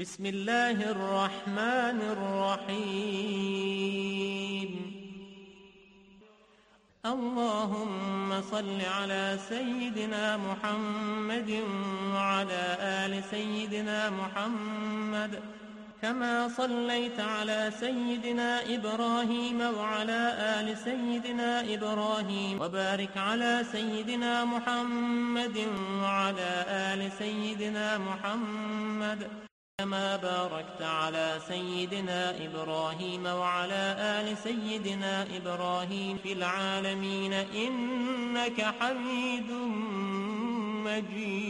بسم الله الرحمن الرحيم. اللهم صل على سيدنا محمد وعلى آل سيدنا محمد كما صليت على سيدنا إبراهيم وعلى آل سيدنا إبراهيم وبارك على سيدنا محمد وعلى آل سيدنا محمد كما باركت على سيدنا إبراهيم وعلى آل سيدنا إبراهيم في العالمين إنك حميد مجيد.